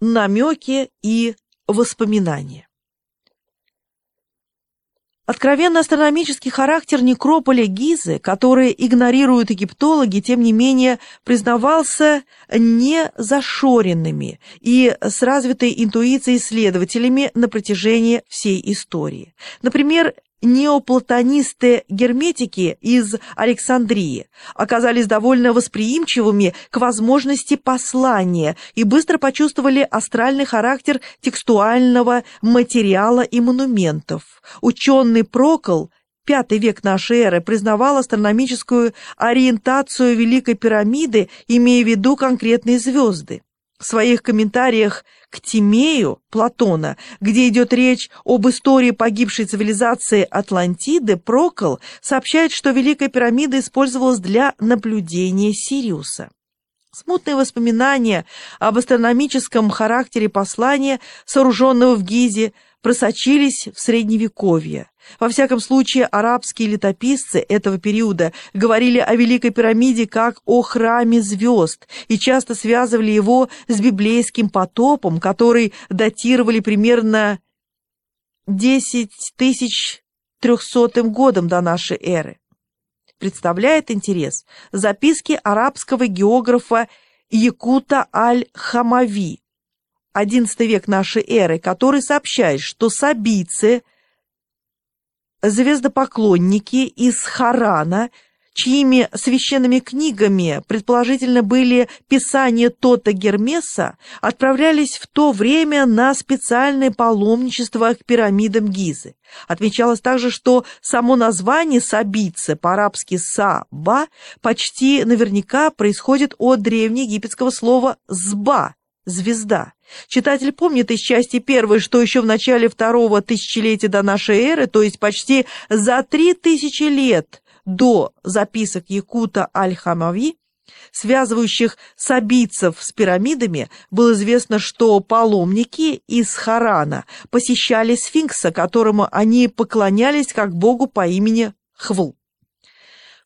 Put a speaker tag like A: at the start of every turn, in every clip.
A: намеки и воспоминания. Откровенно астрономический характер некрополя Гизы, который игнорируют египтологи, тем не менее признавался незашоренными и с развитой интуицией исследователями на протяжении всей истории. Например, неоплатонисты-герметики из Александрии оказались довольно восприимчивыми к возможности послания и быстро почувствовали астральный характер текстуального материала и монументов. Ученый Прокол пятый век нашей эры признавал астрономическую ориентацию Великой пирамиды, имея в виду конкретные звезды. В своих комментариях к Тимею Платона, где идет речь об истории погибшей цивилизации Атлантиды, Прокол сообщает, что Великая пирамида использовалась для наблюдения Сириуса. Смутные воспоминания об астрономическом характере послания, сооруженного в Гизе, просочились в Средневековье. Во всяком случае, арабские летописцы этого периода говорили о Великой пирамиде как о храме звезд и часто связывали его с библейским потопом, который датировали примерно 10 300 годом до нашей эры. Представляет интерес записки арабского географа Якута аль-Хамави, XI век нашей эры, который сообщает, что сабийцы, звездопоклонники из Харана, чьими священными книгами, предположительно, были писания Тота Гермеса, отправлялись в то время на специальное паломничество к пирамидам Гизы. Отмечалось также, что само название Сабицы, по-арабски «саба», почти наверняка происходит от древнеегипетского слова «зба», звезда. Читатель помнит из части первой, что еще в начале второго тысячелетия до нашей эры, то есть почти за три тысячи лет до записок Якута Аль-Хамави, связывающих сабийцев с пирамидами, было известно, что паломники из Харана посещали сфинкса, которому они поклонялись как богу по имени Хвл.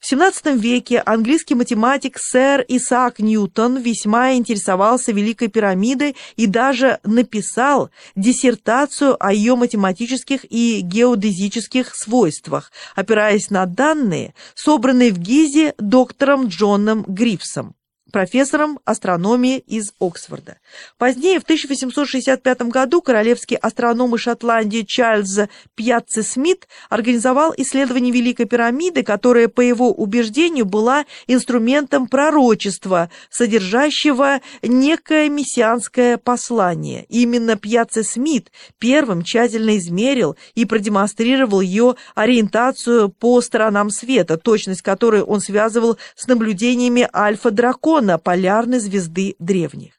A: В XVII веке английский математик сэр Исаак Ньютон весьма интересовался Великой пирамидой и даже написал диссертацию о ее математических и геодезических свойствах, опираясь на данные, собранные в Гизе доктором Джоном Грифсом профессором астрономии из Оксфорда. Позднее, в 1865 году, королевский астроном из Шотландии Чарльз Пьяцци Смит организовал исследование Великой пирамиды, которая, по его убеждению, была инструментом пророчества, содержащего некое мессианское послание. Именно Пьяцци Смит первым тщательно измерил и продемонстрировал ее ориентацию по сторонам света, точность которой он связывал с наблюдениями альфа-дракона, Дракона полярной звезды древних.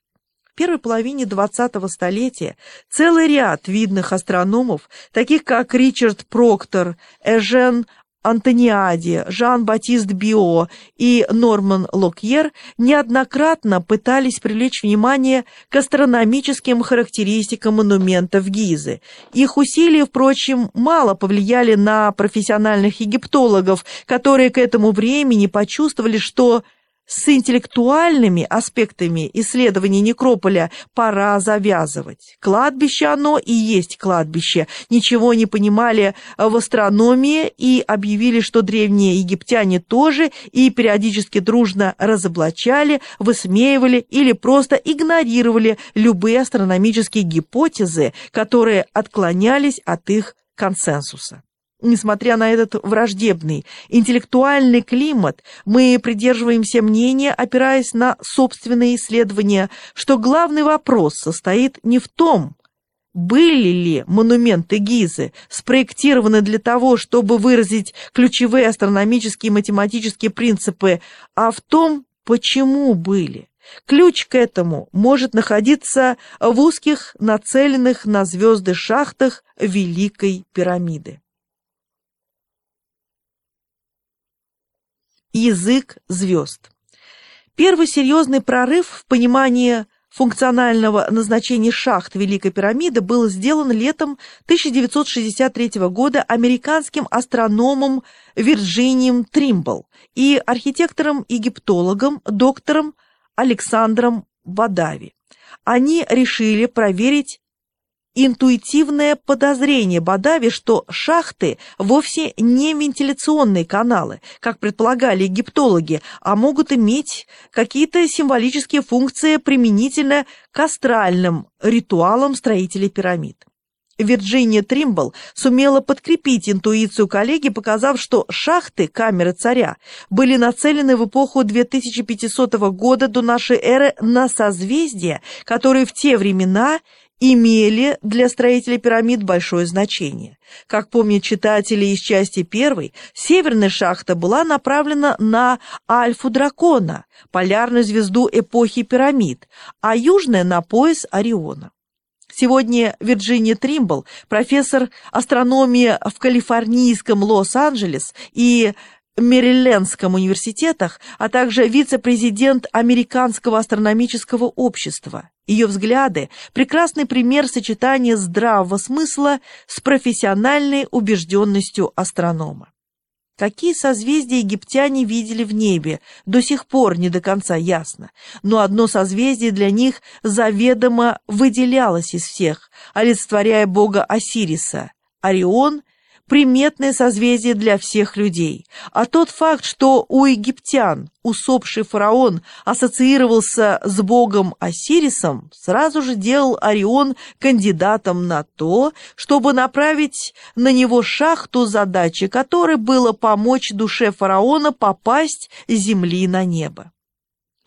A: В первой половине 20-го столетия целый ряд видных астрономов, таких как Ричард Проктор, Эжен Антониади, Жан-Батист Био и Норман Локьер неоднократно пытались привлечь внимание к астрономическим характеристикам монументов Гизы. Их усилия, впрочем, мало повлияли на профессиональных египтологов, которые к этому времени почувствовали, что с интеллектуальными аспектами исследований некрополя пора завязывать. Кладбище оно и есть кладбище. Ничего не понимали в астрономии и объявили, что древние египтяне тоже и периодически дружно разоблачали, высмеивали или просто игнорировали любые астрономические гипотезы, которые отклонялись от их консенсуса. Несмотря на этот враждебный интеллектуальный климат, мы придерживаемся мнения, опираясь на собственные исследования, что главный вопрос состоит не в том, были ли монументы Гизы спроектированы для того, чтобы выразить ключевые астрономические и математические принципы, а в том, почему были. Ключ к этому может находиться в узких, нацеленных на звезды шахтах Великой пирамиды. Язык звезд. Первый серьезный прорыв в понимании функционального назначения шахт Великой пирамиды был сделан летом 1963 года американским астрономом Вирджинием Тримбл и архитектором-египтологом доктором Александром Бадави. они решили проверить интуитивное подозрение Бадави, что шахты вовсе не вентиляционные каналы, как предполагали египтологи, а могут иметь какие-то символические функции применительно к астральным ритуалам строителей пирамид. Вирджиния Тримбл сумела подкрепить интуицию коллеги, показав, что шахты камеры царя были нацелены в эпоху 2500 года до нашей эры на созвездия, которые в те времена имели для строителей пирамид большое значение. Как помнят читатели из части первой, северная шахта была направлена на Альфу Дракона, полярную звезду эпохи пирамид, а южная на пояс Ориона. Сегодня Вирджиния Тримбл, профессор астрономии в калифорнийском Лос-Анджелес и Мэрилендском университетах, а также вице-президент Американского астрономического общества. Ее взгляды – прекрасный пример сочетания здравого смысла с профессиональной убежденностью астронома. Какие созвездия египтяне видели в небе, до сих пор не до конца ясно, но одно созвездие для них заведомо выделялось из всех, олицетворяя бога Осириса – Орион приметное созвездие для всех людей. А тот факт, что у египтян усопший фараон ассоциировался с богом Осирисом, сразу же делал Орион кандидатом на то, чтобы направить на него шахту, задачи которой было помочь душе фараона попасть с земли на небо.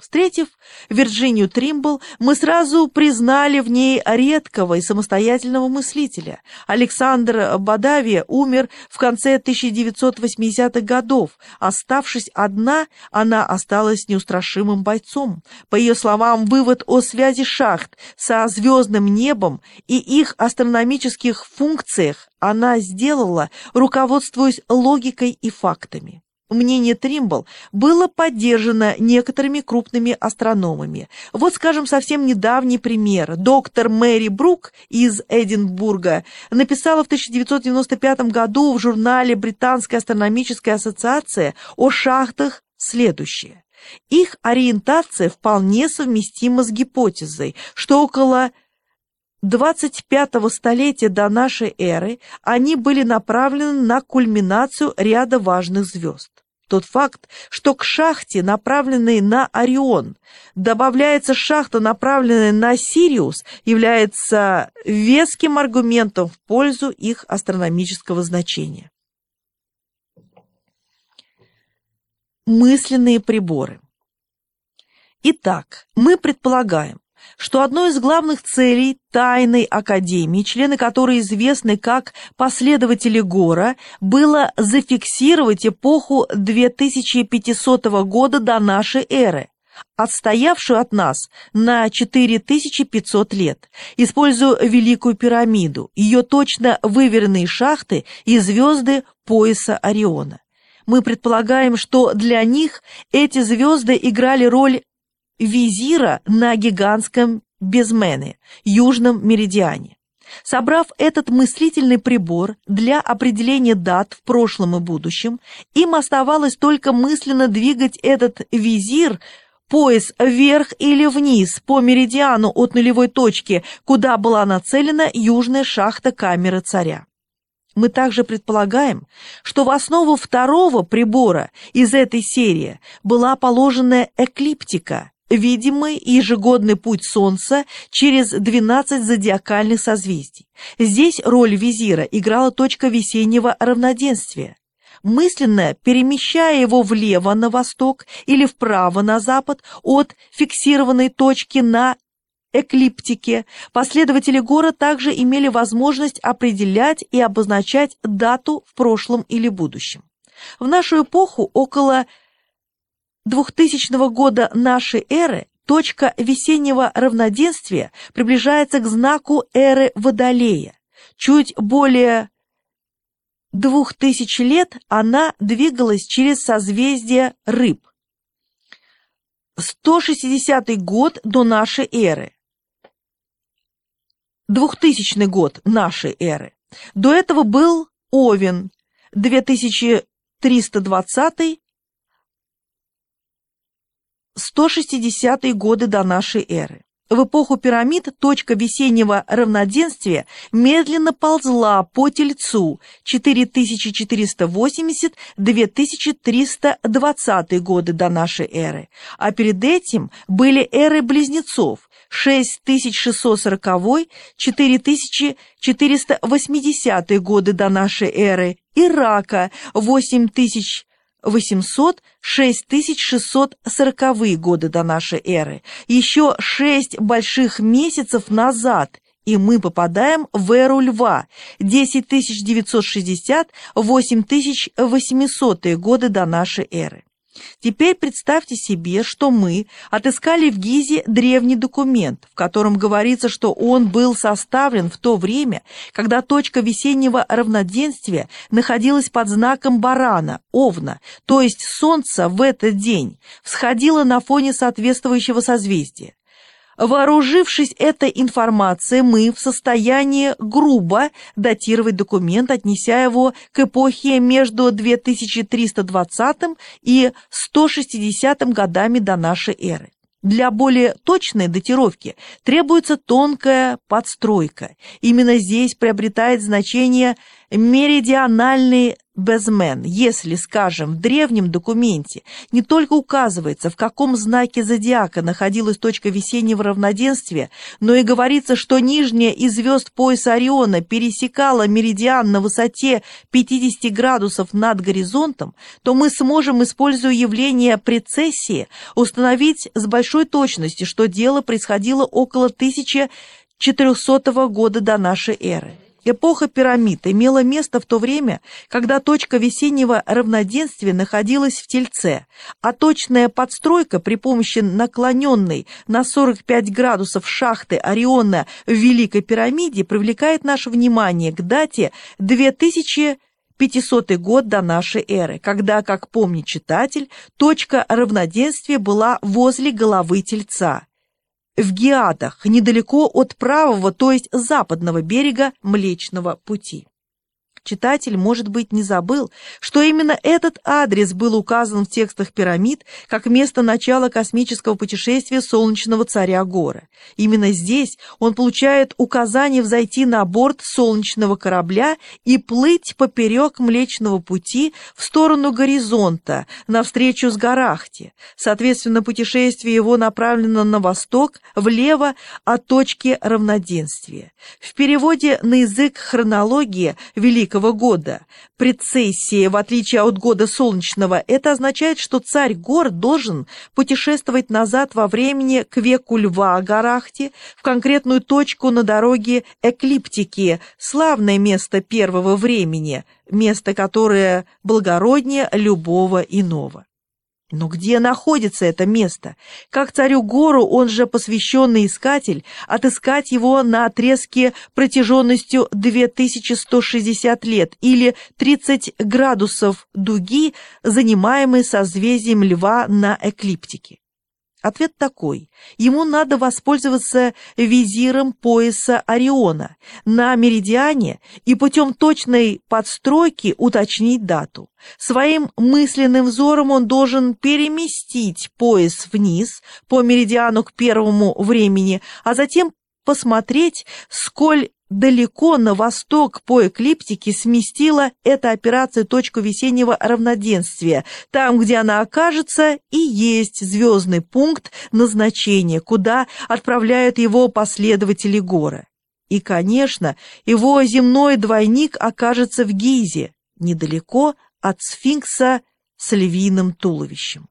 A: Встретив Вирджинию Тримбл, мы сразу признали в ней редкого и самостоятельного мыслителя. Александр Бадавия умер в конце 1980-х годов. Оставшись одна, она осталась неустрашимым бойцом. По ее словам, вывод о связи шахт со звездным небом и их астрономических функциях она сделала, руководствуясь логикой и фактами. Мнение Тримбл было поддержано некоторыми крупными астрономами. Вот, скажем, совсем недавний пример. Доктор Мэри Брук из Эдинбурга написала в 1995 году в журнале Британской астрономической ассоциации о шахтах следующее. Их ориентация вполне совместима с гипотезой, что около 25-го столетия до нашей эры они были направлены на кульминацию ряда важных звезд. Тот факт, что к шахте, направленной на Орион, добавляется шахта, направленная на Сириус, является веским аргументом в пользу их астрономического значения. Мысленные приборы. Итак, мы предполагаем, что одной из главных целей тайной академии, члены которой известны как последователи Гора, было зафиксировать эпоху 2500 года до нашей эры, отстоявшую от нас на 4500 лет, используя Великую пирамиду, ее точно выверенные шахты и звезды пояса Ориона. Мы предполагаем, что для них эти звезды играли роль визира на гигантском Безмене, южном меридиане. Собрав этот мыслительный прибор для определения дат в прошлом и будущем, им оставалось только мысленно двигать этот визир пояс вверх или вниз по меридиану от нулевой точки, куда была нацелена южная шахта камеры царя. Мы также предполагаем, что в основу второго прибора из этой серии была положена эклиптика, видимый ежегодный путь Солнца через 12 зодиакальных созвездий. Здесь роль визира играла точка весеннего равноденствия. Мысленно перемещая его влево на восток или вправо на запад от фиксированной точки на эклиптике, последователи Гора также имели возможность определять и обозначать дату в прошлом или будущем. В нашу эпоху около 2000 года нашей эры точка весеннего равноденствия приближается к знаку эры Водолея. Чуть более двух тысяч лет она двигалась через созвездие Рыб. 160 год до нашей эры. 2000 год нашей эры. До этого был Овен, 2320 160-е годы до нашей эры. в эпоху пирамид точка весеннего равноденствия медленно ползла по Тельцу 4480-2320 годы до нашей эры, а перед этим были эры близнецов 6600-4480 годы до нашей эры и рака 8000 800-6640 годы до нашей эры. Еще шесть больших месяцев назад и мы попадаем в эру льва 10960-8800 годы до нашей эры. Теперь представьте себе, что мы отыскали в Гизе древний документ, в котором говорится, что он был составлен в то время, когда точка весеннего равноденствия находилась под знаком барана, овна, то есть солнце в этот день всходило на фоне соответствующего созвездия. Вооружившись этой информацией, мы в состоянии грубо датировать документ, отнеся его к эпохе между 2320 и 160 годами до нашей эры. Для более точной датировки требуется тонкая подстройка. Именно здесь приобретает значение меридиональный безмен, если, скажем, в древнем документе не только указывается, в каком знаке зодиака находилась точка весеннего равноденствия, но и говорится, что нижняя из звезд пояса Ориона пересекала меридиан на высоте 50 градусов над горизонтом, то мы сможем, используя явление прецессии, установить с большой точностью, что дело происходило около 1400 года до нашей эры. Эпоха пирамид имела место в то время, когда точка весеннего равноденствия находилась в Тельце, а точная подстройка при помощи наклоненной на 45 градусов шахты Ориона в Великой пирамиде привлекает наше внимание к дате 2500 год до нашей эры, когда, как помнит читатель, точка равноденствия была возле головы Тельца в Геатах, недалеко от правого, то есть западного берега Млечного Пути. Читатель, может быть, не забыл, что именно этот адрес был указан в текстах пирамид как место начала космического путешествия солнечного царя Гора. Именно здесь он получает указание взойти на борт солнечного корабля и плыть поперек Млечного Пути в сторону горизонта, навстречу с Гарахти. Соответственно, путешествие его направлено на восток, влево от точки равноденствия. В переводе на язык хронологии Великого Великого года. Прецессия, в отличие от года солнечного, это означает, что царь гор должен путешествовать назад во времени к веку льва Гарахти, в конкретную точку на дороге эклиптики, славное место первого времени, место, которое благороднее любого иного. Но где находится это место? Как царю гору, он же посвященный искатель, отыскать его на отрезке протяженностью 2160 лет или 30 градусов дуги, занимаемой созвездием льва на эклиптике? Ответ такой. Ему надо воспользоваться визиром пояса Ориона на меридиане и путем точной подстройки уточнить дату. Своим мысленным взором он должен переместить пояс вниз по меридиану к первому времени, а затем посмотреть, сколь далеко на восток по эклиптике сместила эта операция точку весеннего равноденствия. Там, где она окажется, и есть звездный пункт назначения, куда отправляют его последователи Гора. И, конечно, его земной двойник окажется в Гизе, недалеко от сфинкса с львиным туловищем.